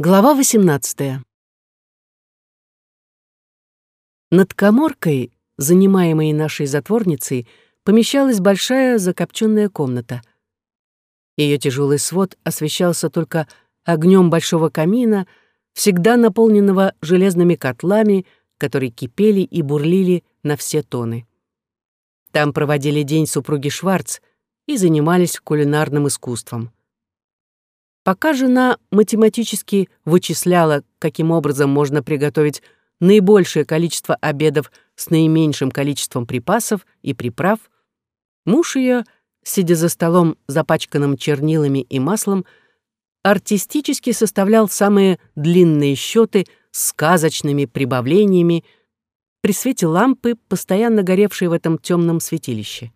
Глава 18. Над коморкой, занимаемой нашей затворницей, помещалась большая закопченная комната. Ее тяжелый свод освещался только огнем большого камина, всегда наполненного железными котлами, которые кипели и бурлили на все тоны. Там проводили день супруги Шварц и занимались кулинарным искусством. Пока жена математически вычисляла, каким образом можно приготовить наибольшее количество обедов с наименьшим количеством припасов и приправ, муж ее, сидя за столом, запачканным чернилами и маслом, артистически составлял самые длинные счеты с сказочными прибавлениями при свете лампы, постоянно горевшей в этом темном святилище.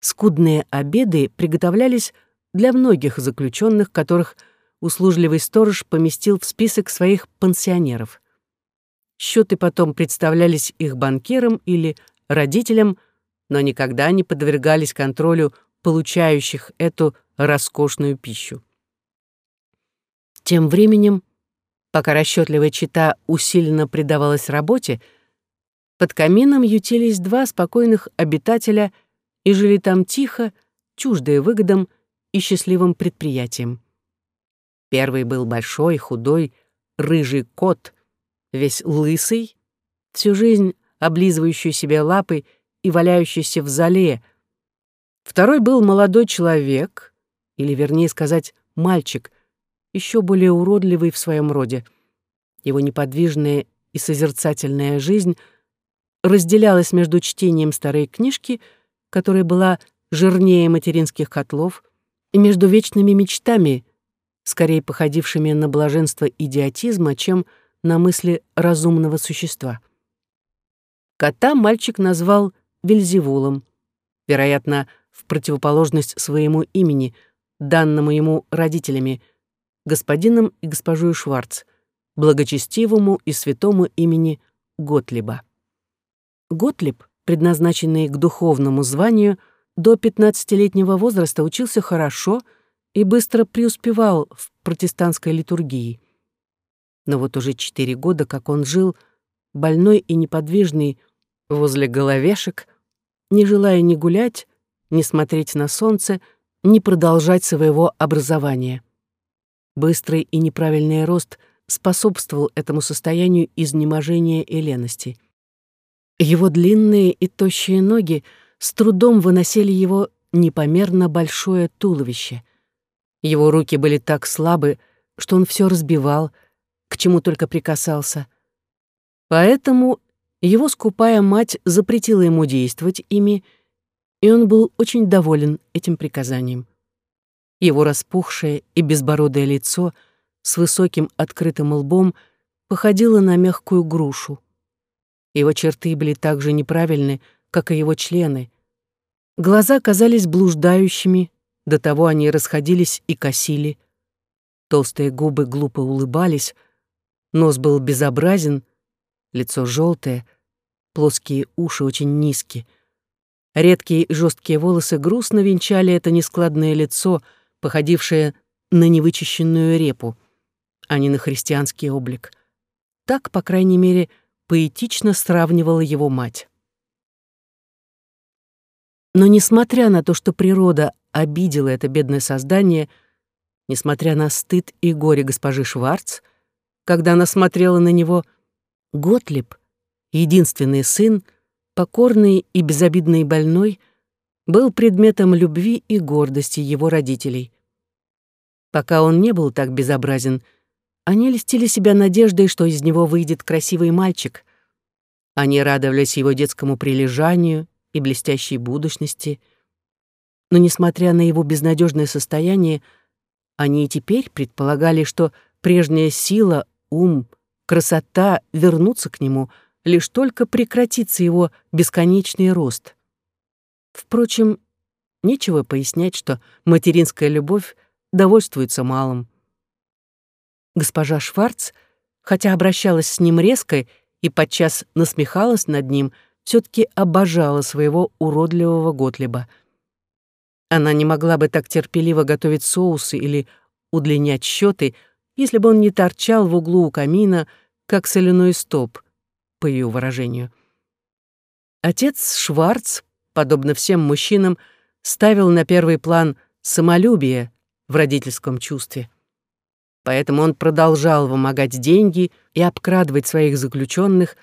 Скудные обеды приготовлялись для многих заключенных, которых услужливый сторож поместил в список своих пансионеров. Счеты потом представлялись их банкирам или родителям, но никогда не подвергались контролю получающих эту роскошную пищу. Тем временем, пока расчетливая чита усиленно предавалась работе, под камином ютились два спокойных обитателя и жили там тихо, чуждые выгодам, и счастливым предприятием. Первый был большой, худой, рыжий кот, весь лысый, всю жизнь облизывающий себе лапы и валяющийся в зале. Второй был молодой человек, или, вернее сказать, мальчик, еще более уродливый в своем роде. Его неподвижная и созерцательная жизнь разделялась между чтением старой книжки, которая была жирнее материнских котлов, и между вечными мечтами, скорее походившими на блаженство идиотизма, чем на мысли разумного существа. Кота мальчик назвал Вельзевулом, вероятно, в противоположность своему имени, данному ему родителями, господином и госпожой Шварц, благочестивому и святому имени Готлиба. Готлиб, предназначенный к духовному званию, — до 15-летнего возраста учился хорошо и быстро преуспевал в протестантской литургии. Но вот уже четыре года, как он жил, больной и неподвижный, возле головешек, не желая ни гулять, ни смотреть на солнце, ни продолжать своего образования. Быстрый и неправильный рост способствовал этому состоянию изнеможения и лености. Его длинные и тощие ноги — с трудом выносили его непомерно большое туловище. Его руки были так слабы, что он все разбивал, к чему только прикасался. Поэтому его скупая мать запретила ему действовать ими, и он был очень доволен этим приказанием. Его распухшее и безбородое лицо с высоким открытым лбом походило на мягкую грушу. Его черты были так же неправильны, как и его члены. Глаза казались блуждающими, до того они расходились и косили. Толстые губы глупо улыбались, нос был безобразен, лицо желтое, плоские уши очень низкие. Редкие жесткие волосы грустно венчали это нескладное лицо, походившее на невычищенную репу, а не на христианский облик. Так, по крайней мере, поэтично сравнивала его мать. Но несмотря на то, что природа обидела это бедное создание, несмотря на стыд и горе госпожи Шварц, когда она смотрела на него, Готлиб, единственный сын, покорный и безобидный больной, был предметом любви и гордости его родителей. Пока он не был так безобразен, они льстили себя надеждой, что из него выйдет красивый мальчик. Они радовались его детскому прилежанию и блестящей будущности. Но, несмотря на его безнадежное состояние, они и теперь предполагали, что прежняя сила, ум, красота вернутся к нему, лишь только прекратится его бесконечный рост. Впрочем, нечего пояснять, что материнская любовь довольствуется малым. Госпожа Шварц, хотя обращалась с ним резко и подчас насмехалась над ним, — все-таки обожала своего уродливого Готлиба. Она не могла бы так терпеливо готовить соусы или удлинять счеты, если бы он не торчал в углу у камина, как соляной стоп, по ее выражению. Отец Шварц, подобно всем мужчинам, ставил на первый план самолюбие в родительском чувстве. Поэтому он продолжал вымогать деньги и обкрадывать своих заключенных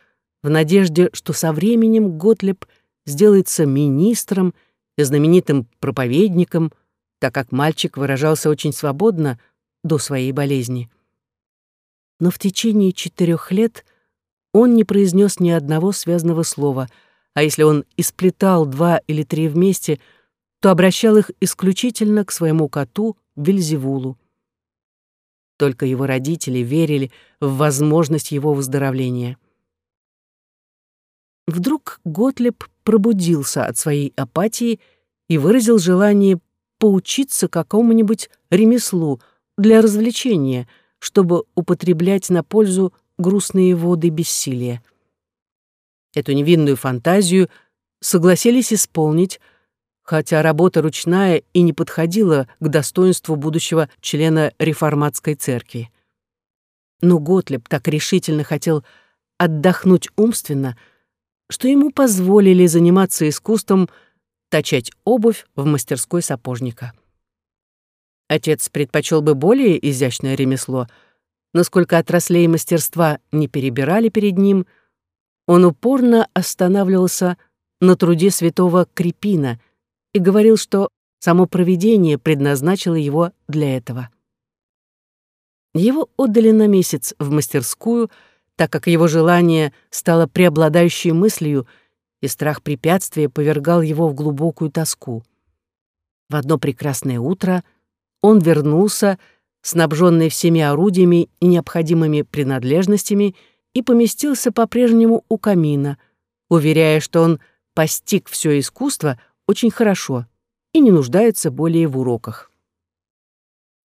в надежде, что со временем Готлеб сделается министром и знаменитым проповедником, так как мальчик выражался очень свободно до своей болезни. Но в течение четырех лет он не произнес ни одного связанного слова, а если он исплетал два или три вместе, то обращал их исключительно к своему коту Вильзевулу. Только его родители верили в возможность его выздоровления. Вдруг Готлеб пробудился от своей апатии и выразил желание поучиться какому-нибудь ремеслу для развлечения, чтобы употреблять на пользу грустные воды бессилия. Эту невинную фантазию согласились исполнить, хотя работа ручная и не подходила к достоинству будущего члена реформатской церкви. Но Готлеб так решительно хотел отдохнуть умственно, что ему позволили заниматься искусством точать обувь в мастерской сапожника. Отец предпочел бы более изящное ремесло, но сколько отраслей мастерства не перебирали перед ним, он упорно останавливался на труде святого Крепина — и говорил, что само провидение предназначило его для этого. Его отдали на месяц в мастерскую, так как его желание стало преобладающей мыслью, и страх препятствия повергал его в глубокую тоску. В одно прекрасное утро он вернулся, снабженный всеми орудиями и необходимыми принадлежностями, и поместился по-прежнему у камина, уверяя, что он постиг все искусство, очень хорошо и не нуждается более в уроках.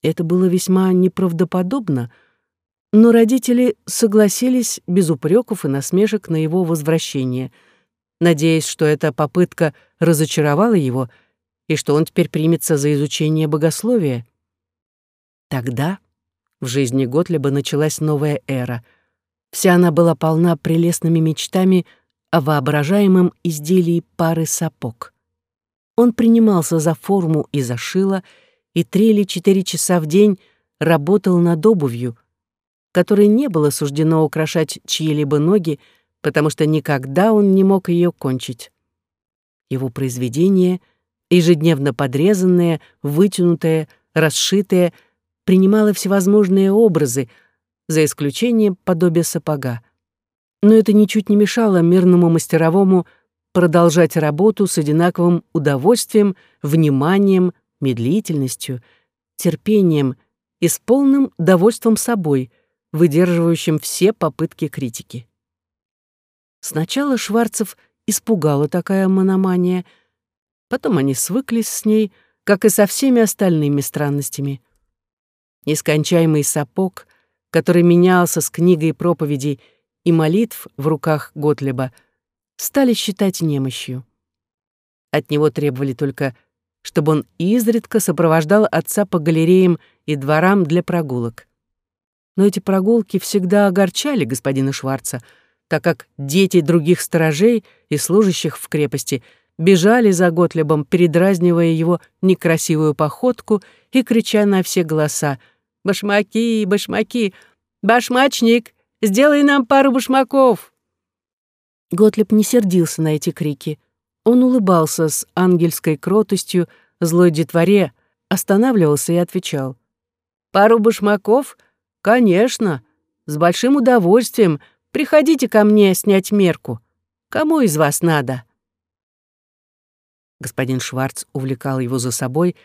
Это было весьма неправдоподобно, но родители согласились без упреков и насмешек на его возвращение, надеясь, что эта попытка разочаровала его и что он теперь примется за изучение богословия. Тогда в жизни Готлеба началась новая эра. Вся она была полна прелестными мечтами о воображаемом изделии пары сапог. Он принимался за форму и за шило, и три или четыре часа в день работал над обувью, которой не было суждено украшать чьи-либо ноги, потому что никогда он не мог ее кончить. Его произведение, ежедневно подрезанное, вытянутое, расшитое, принимало всевозможные образы, за исключением подобия сапога. Но это ничуть не мешало мирному мастеровому продолжать работу с одинаковым удовольствием, вниманием, медлительностью, терпением и с полным довольством собой, выдерживающим все попытки критики. Сначала Шварцев испугала такая мономания, потом они свыклись с ней, как и со всеми остальными странностями. Нескончаемый сапог, который менялся с книгой проповедей и молитв в руках Готлеба — стали считать немощью. От него требовали только, чтобы он изредка сопровождал отца по галереям и дворам для прогулок. Но эти прогулки всегда огорчали господина Шварца, так как дети других сторожей и служащих в крепости бежали за Готлебом, передразнивая его некрасивую походку и крича на все голоса «Башмаки, башмаки! Башмачник, сделай нам пару башмаков!» Готлеб не сердился на эти крики. Он улыбался с ангельской кротостью злой детворе, останавливался и отвечал. «Пару башмаков? Конечно. С большим удовольствием. Приходите ко мне снять мерку. Кому из вас надо?» Господин Шварц увлекал его за собой,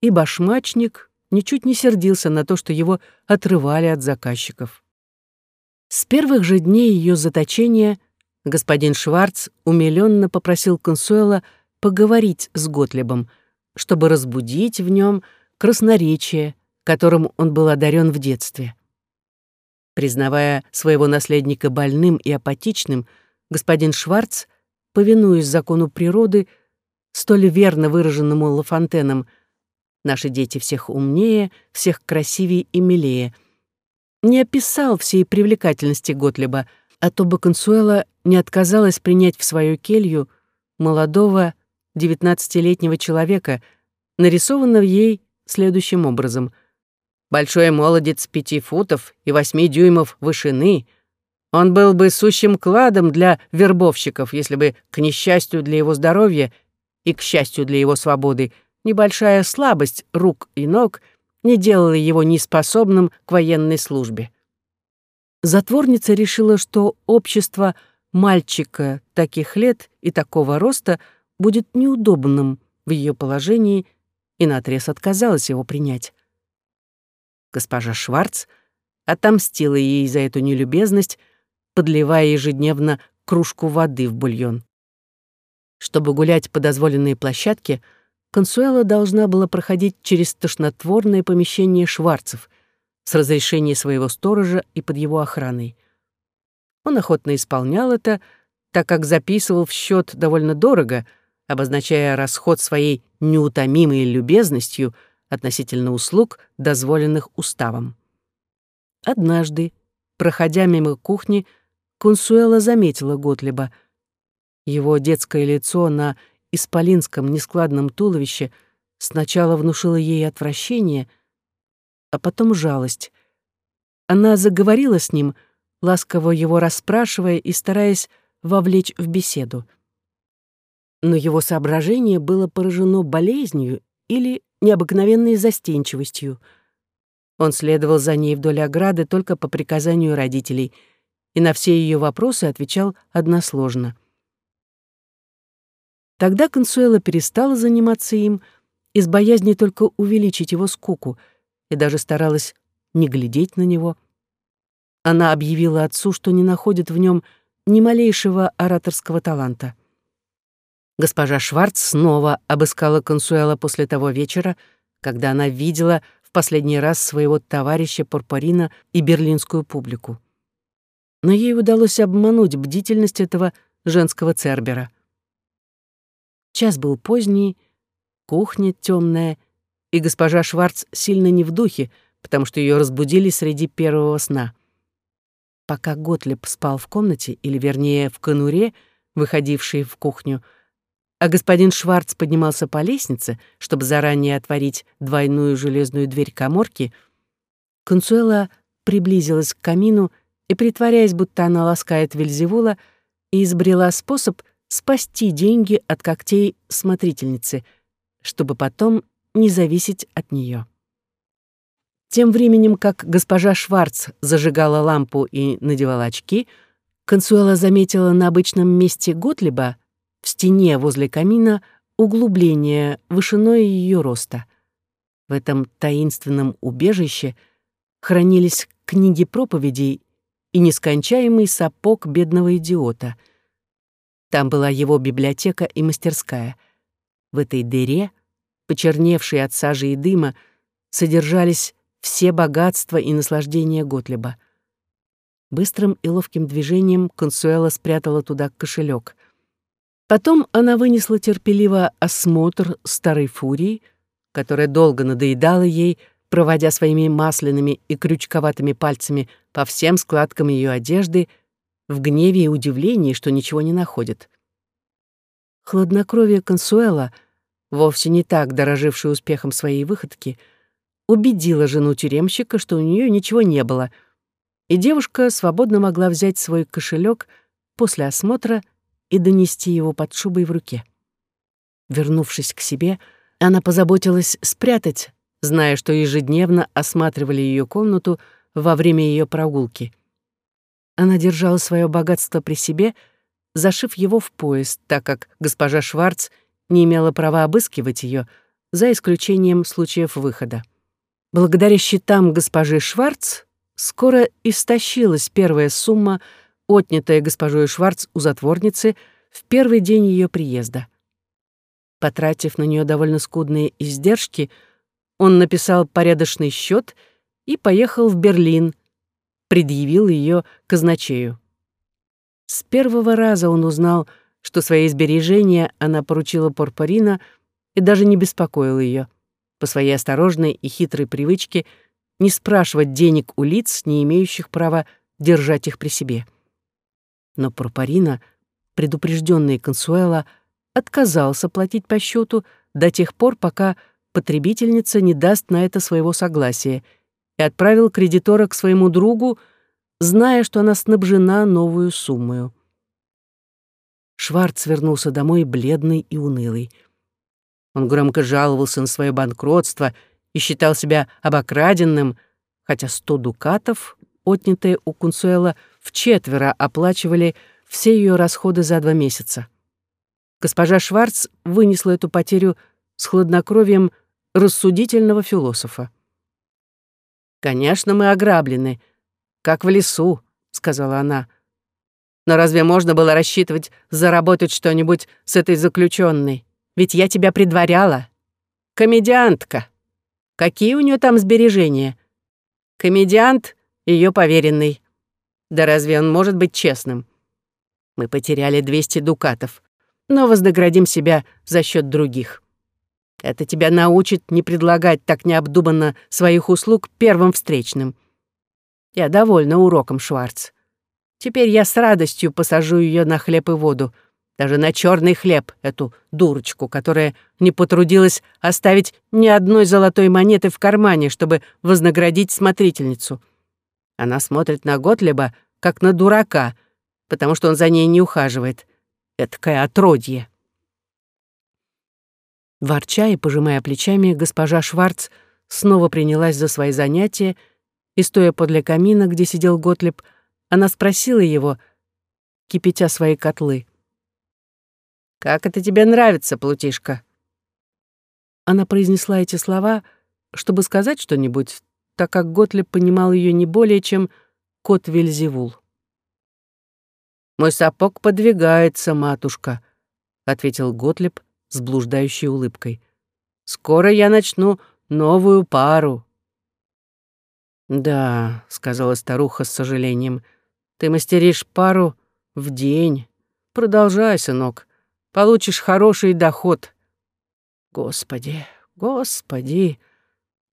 и башмачник ничуть не сердился на то, что его отрывали от заказчиков. С первых же дней ее заточения — господин Шварц умилённо попросил Консуэла поговорить с Готлебом, чтобы разбудить в нем красноречие, которым он был одарен в детстве. Признавая своего наследника больным и апатичным, господин Шварц, повинуясь закону природы, столь верно выраженному Лафонтеном, «Наши дети всех умнее, всех красивее и милее», не описал всей привлекательности Готлиба, а то бы Консуэла не отказалась принять в свою келью молодого девятнадцатилетнего человека, нарисованного ей следующим образом. Большой молодец пяти футов и восьми дюймов вышины. Он был бы сущим кладом для вербовщиков, если бы, к несчастью для его здоровья и, к счастью для его свободы, небольшая слабость рук и ног не делала его неспособным к военной службе. Затворница решила, что общество мальчика таких лет и такого роста будет неудобным в ее положении и наотрез отказалась его принять. Госпожа Шварц отомстила ей за эту нелюбезность, подливая ежедневно кружку воды в бульон. Чтобы гулять по дозволенной площадке, Консуэла должна была проходить через тошнотворное помещение Шварцев с разрешения своего сторожа и под его охраной. Он охотно исполнял это, так как записывал в счет довольно дорого, обозначая расход своей неутомимой любезностью относительно услуг, дозволенных уставом. Однажды, проходя мимо кухни, Консуэла заметила Готлиба. Его детское лицо на исполинском нескладном туловище сначала внушило ей отвращение, а потом жалость. Она заговорила с ним — ласково его расспрашивая и стараясь вовлечь в беседу. Но его соображение было поражено болезнью или необыкновенной застенчивостью. Он следовал за ней вдоль ограды только по приказанию родителей и на все ее вопросы отвечал односложно. Тогда Консуэла перестала заниматься им из боязни только увеличить его скуку и даже старалась не глядеть на него — она объявила отцу, что не находит в нем ни малейшего ораторского таланта. Госпожа Шварц снова обыскала Консуэла после того вечера, когда она видела в последний раз своего товарища Порпорина и берлинскую публику. Но ей удалось обмануть бдительность этого женского цербера. Час был поздний, кухня темная, и госпожа Шварц сильно не в духе, потому что ее разбудили среди первого сна пока Готлеб спал в комнате, или вернее в конуре, выходившей в кухню, а господин Шварц поднимался по лестнице, чтобы заранее отворить двойную железную дверь коморки, Консуэла приблизилась к камину и, притворяясь, будто она ласкает Вельзевула, изобрела способ спасти деньги от когтей смотрительницы, чтобы потом не зависеть от нее. Тем временем, как госпожа Шварц зажигала лампу и надевала очки, Консуэла заметила на обычном месте Готлиба в стене возле камина углубление вышиной ее роста. В этом таинственном убежище хранились книги проповедей и нескончаемый сапог бедного идиота. Там была его библиотека и мастерская. В этой дыре, почерневшей от сажи и дыма, содержались все богатства и наслаждения Готлеба. Быстрым и ловким движением Консуэла спрятала туда кошелек. Потом она вынесла терпеливо осмотр старой фурии, которая долго надоедала ей, проводя своими масляными и крючковатыми пальцами по всем складкам ее одежды, в гневе и удивлении, что ничего не находит. Хладнокровие Консуэла, вовсе не так дороживший успехом своей выходки, — убедила жену тюремщика, что у нее ничего не было, и девушка свободно могла взять свой кошелек после осмотра и донести его под шубой в руке. Вернувшись к себе, она позаботилась спрятать, зная, что ежедневно осматривали ее комнату во время ее прогулки. Она держала свое богатство при себе, зашив его в пояс, так как госпожа Шварц не имела права обыскивать ее, за исключением случаев выхода. Благодаря счетам госпожи Шварц скоро истощилась первая сумма, отнятая госпожой Шварц у затворницы в первый день ее приезда. Потратив на нее довольно скудные издержки, он написал порядочный счет и поехал в Берлин, предъявил ее казначею. С первого раза он узнал, что свои сбережения она поручила Порпорина и даже не беспокоил ее по своей осторожной и хитрой привычке не спрашивать денег у лиц, не имеющих права держать их при себе. Но Пропарина, предупрежденный Консуэла, отказался платить по счету до тех пор, пока потребительница не даст на это своего согласия, и отправил кредитора к своему другу, зная, что она снабжена новую суммою. Шварц вернулся домой бледный и унылый. Он громко жаловался на свое банкротство и считал себя обокраденным, хотя сто дукатов, отнятые у Кунсуэла, вчетверо оплачивали все ее расходы за два месяца. Госпожа Шварц вынесла эту потерю с хладнокровием рассудительного философа. «Конечно, мы ограблены, как в лесу», — сказала она. «Но разве можно было рассчитывать заработать что-нибудь с этой заключенной? Ведь я тебя предваряла. Комедиантка. Какие у нее там сбережения? Комедиант — ее поверенный. Да разве он может быть честным? Мы потеряли 200 дукатов, но вознаградим себя за счет других. Это тебя научит не предлагать так необдуманно своих услуг первым встречным. Я довольна уроком, Шварц. Теперь я с радостью посажу ее на хлеб и воду, даже на черный хлеб, эту дурочку, которая не потрудилась оставить ни одной золотой монеты в кармане, чтобы вознаградить смотрительницу. Она смотрит на Готлеба, как на дурака, потому что он за ней не ухаживает. Этакое отродье. Ворча и пожимая плечами, госпожа Шварц снова принялась за свои занятия, и, стоя подле камина, где сидел Готлеб, она спросила его, кипятя свои котлы. «Как это тебе нравится, Плутишка?» Она произнесла эти слова, чтобы сказать что-нибудь, так как Готлеб понимал ее не более, чем кот Вельзевул. «Мой сапог подвигается, матушка», — ответил Готлеб, — с блуждающей улыбкой. «Скоро я начну новую пару». «Да», — сказала старуха с сожалением, — «ты мастеришь пару в день. Продолжай, сынок, получишь хороший доход». «Господи, господи», —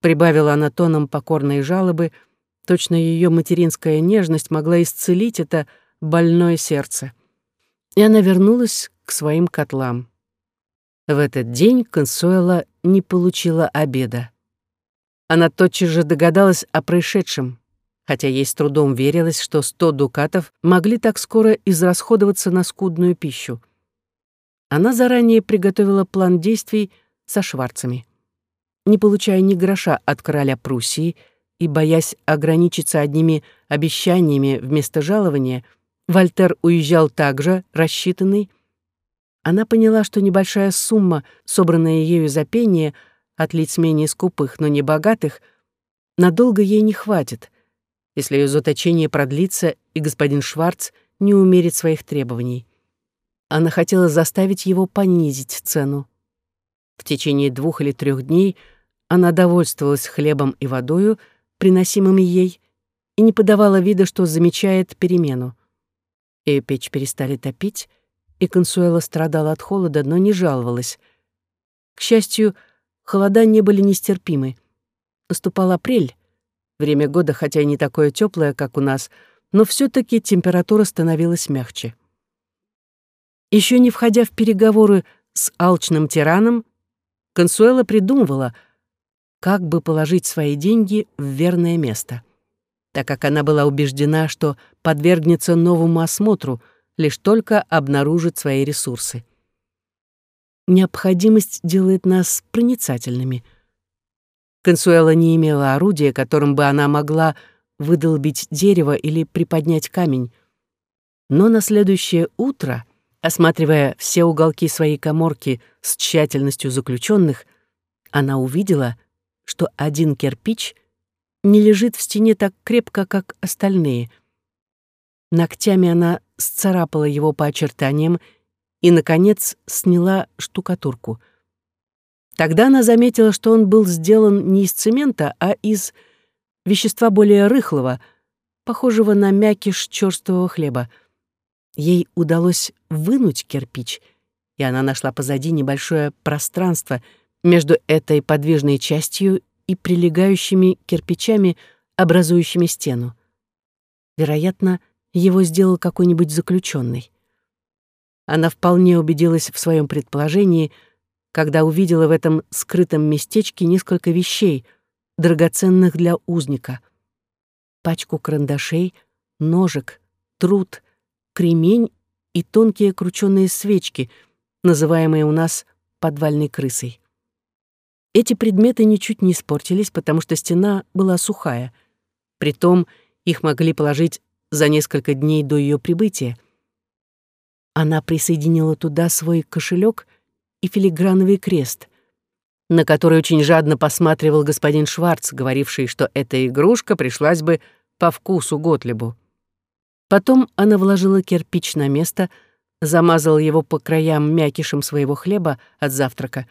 прибавила она тоном покорной жалобы, точно ее материнская нежность могла исцелить это больное сердце. И она вернулась к своим котлам. В этот день Консуэла не получила обеда. Она тотчас же догадалась о происшедшем, хотя ей с трудом верилось, что сто дукатов могли так скоро израсходоваться на скудную пищу. Она заранее приготовила план действий со шварцами. Не получая ни гроша от короля Пруссии и боясь ограничиться одними обещаниями вместо жалования, Вольтер уезжал также рассчитанный, она поняла, что небольшая сумма, собранная ею за пение от лиц менее скупых, но не богатых, надолго ей не хватит, если ее заточение продлится и господин Шварц не умерит своих требований. Она хотела заставить его понизить цену. В течение двух или трех дней она довольствовалась хлебом и водою, приносимыми ей, и не подавала вида, что замечает перемену. Ее печь перестали топить, и Консуэла страдала от холода, но не жаловалась. К счастью, холода не были нестерпимы. Наступал апрель, время года хотя и не такое теплое, как у нас, но все таки температура становилась мягче. Еще не входя в переговоры с алчным тираном, Консуэла придумывала, как бы положить свои деньги в верное место, так как она была убеждена, что подвергнется новому осмотру — лишь только обнаружит свои ресурсы. Необходимость делает нас проницательными. Консуэла не имела орудия, которым бы она могла выдолбить дерево или приподнять камень. Но на следующее утро, осматривая все уголки своей коморки с тщательностью заключенных, она увидела, что один кирпич не лежит в стене так крепко, как остальные. Ногтями она сцарапала его по очертаниям и, наконец, сняла штукатурку. Тогда она заметила, что он был сделан не из цемента, а из вещества более рыхлого, похожего на мякиш черствого хлеба. Ей удалось вынуть кирпич, и она нашла позади небольшое пространство между этой подвижной частью и прилегающими кирпичами, образующими стену. Вероятно, его сделал какой-нибудь заключенный. Она вполне убедилась в своем предположении, когда увидела в этом скрытом местечке несколько вещей, драгоценных для узника. Пачку карандашей, ножек, труд, кремень и тонкие крученные свечки, называемые у нас подвальной крысой. Эти предметы ничуть не испортились, потому что стена была сухая. Притом их могли положить за несколько дней до ее прибытия. Она присоединила туда свой кошелек и филиграновый крест, на который очень жадно посматривал господин Шварц, говоривший, что эта игрушка пришлась бы по вкусу Готлебу. Потом она вложила кирпич на место, замазала его по краям мякишем своего хлеба от завтрака,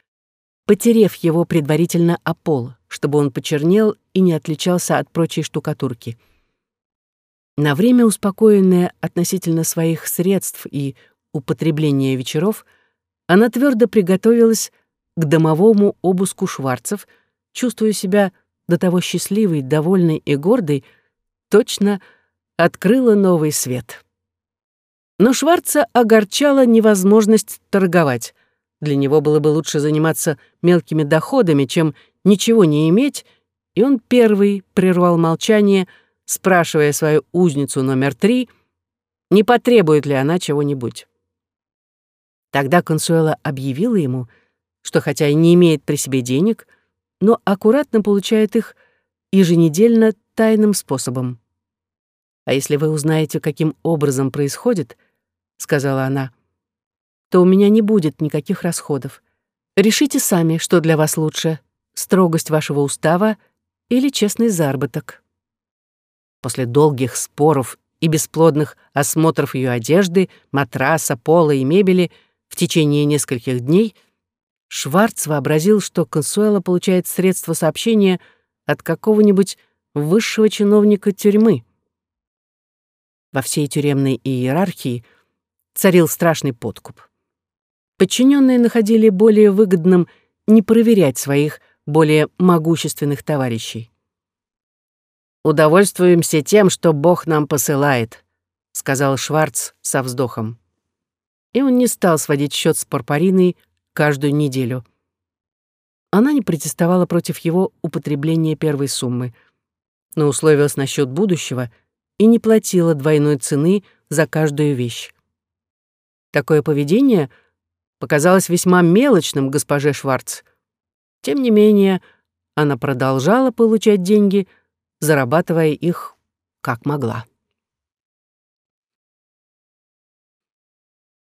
потерев его предварительно о пол, чтобы он почернел и не отличался от прочей штукатурки. На время успокоенная относительно своих средств и употребления вечеров, она твердо приготовилась к домовому обыску Шварцев, чувствуя себя до того счастливой, довольной и гордой, точно открыла новый свет. Но Шварца огорчала невозможность торговать. Для него было бы лучше заниматься мелкими доходами, чем ничего не иметь, и он первый прервал молчание — спрашивая свою узницу номер три, не потребует ли она чего-нибудь. Тогда Консуэла объявила ему, что хотя и не имеет при себе денег, но аккуратно получает их еженедельно тайным способом. «А если вы узнаете, каким образом происходит, — сказала она, — то у меня не будет никаких расходов. Решите сами, что для вас лучше — строгость вашего устава или честный заработок». После долгих споров и бесплодных осмотров ее одежды, матраса, пола и мебели в течение нескольких дней Шварц вообразил, что Консуэла получает средства сообщения от какого-нибудь высшего чиновника тюрьмы. Во всей тюремной иерархии царил страшный подкуп. Подчиненные находили более выгодным не проверять своих более могущественных товарищей. «Удовольствуемся тем, что Бог нам посылает», — сказал Шварц со вздохом. И он не стал сводить счет с Парпариной каждую неделю. Она не протестовала против его употребления первой суммы, но условилась насчет будущего и не платила двойной цены за каждую вещь. Такое поведение показалось весьма мелочным госпоже Шварц. Тем не менее, она продолжала получать деньги — зарабатывая их как могла.